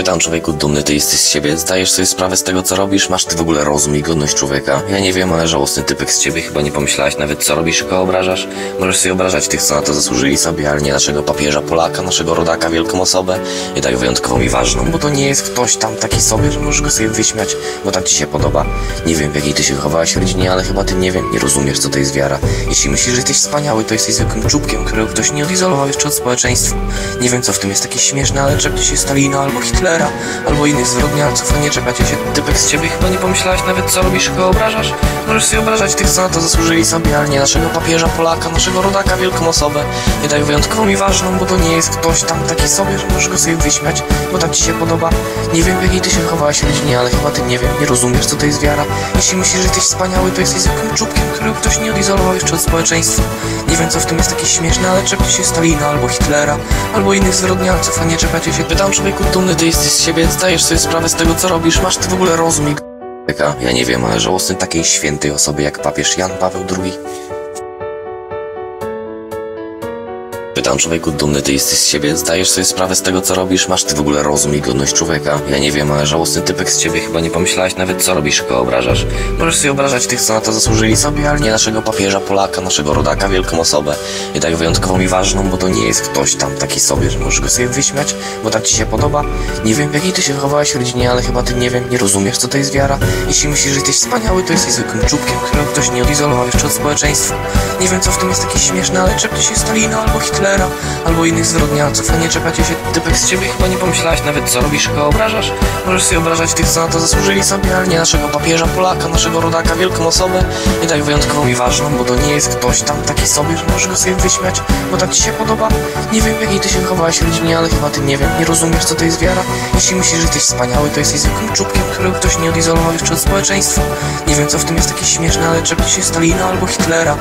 Pytam człowieku, dumny ty jesteś z siebie? Zdajesz sobie sprawę z tego, co robisz? Masz ty w ogóle rozum i godność człowieka? Ja nie wiem, ale żałosny typek z ciebie chyba nie pomyślałeś nawet, co robisz, kogo obrażasz? Możesz sobie obrażać tych, co na to zasłużyli sobie, ale nie naszego papieża Polaka, naszego rodaka, wielką osobę i tak wyjątkową i ważną, bo to nie jest ktoś tam taki sobie, że możesz go sobie wyśmiać, bo tak ci się podoba. Nie wiem, w jakiej ty się wychowałeś w rodzinie, ale chyba ty nie wiem, nie rozumiesz, co to jest wiara. Jeśli myślisz, że jesteś wspaniały, to jesteś zwykłym czubkiem, którego ktoś nie odizolował jeszcze od społeczeństwa. Nie wiem, co w tym jest takie śmieszne, ale czepcie się Stalina albo Hitlera, albo innych zwyrodnialców, a nie czepiacie się typek z ciebie. Chyba nie pomyślałeś nawet, co robisz, kogo obrażasz? Możesz sobie obrażać tych, co na to zasłużyli sobie, ale nie naszego papieża Polaka, naszego rodaka, wielką osobę. Nie tak wyjątkową i ważną, bo to nie jest ktoś tam taki sobie, że możesz go sobie wyśmiać, bo tak ci się podoba. Nie wiem, w jakiej ty się wychowałeś w rodzinie, ale chyba ty nie wiem, nie rozumiesz, co to jest wiara. Jeśli myślisz, że jesteś wspaniały, to jesteś zwykłym czubkiem, którego ktoś nie odizolował jeszcze od społeczeństwa. Nie wiem, co w tym jest takie śmieszne, ale czepcie się Stalina albo Hitlera, albo innych zwyrodnialców, a nie czepiacie się. Pytam człowieku, dumny ty jesteś z siebie, zdajesz sobie sprawę z tego, co robisz, masz ty w ogóle rozum i? Ja nie wiem, ale żałosny takiej świętej osoby jak papież Jan Paweł II. Pytam człowieku, dumny ty jesteś z siebie, zdajesz sobie sprawę z tego, co robisz, masz ty w ogóle rozum i godność człowieka? Ja nie wiem, ale żałosny typek z ciebie chyba nie pomyślałeś nawet, co robisz, kogo obrażasz. Możesz sobie obrażać tych, co na to zasłużyli sobie, ale nie naszego papieża Polaka, naszego rodaka, wielką osobę. I tak wyjątkową i ważną, bo to nie jest ktoś tam taki sobie, że możesz go sobie wyśmiać, bo tak ci się podoba. Nie wiem, jakiej ty się wychowałeś w rodzinie, ale chyba ty nie wiem, nie rozumiesz, co to jest wiara. Jeśli myślisz, że jesteś wspaniały, to jesteś zwykłym czubkiem, którego ktoś nie odizolował jeszcze od społeczeństwa. Nie wiem, co w tym jest takie śmieszne, ale czepcie się Stalina albo albo innych zwyrodnialców, a nie czepiacie się typek z ciebie. Chyba nie pomyślałeś nawet, co robisz, kogo obrażasz. Możesz sobie obrażać tych, co na to zasłużyli sobie, ale nie naszego papieża Polaka, naszego rodaka, wielką osobę. I tak wyjątkową i ważną, bo to nie jest ktoś tam taki sobie, że możesz go sobie wyśmiać, bo tak ci się podoba. Nie wiem, jakiej ty się wychowałeś rodzinie, ale chyba ty nie wiem, nie rozumiesz, co to jest wiara. Jeśli myślisz, że jesteś wspaniały, to jesteś zwykłym czubkiem, którego ktoś nie odizolował jeszcze od społeczeństwa. Nie wiem, co w tym jest takie śmieszne, ale czepcie się Stalina albo Hitlera,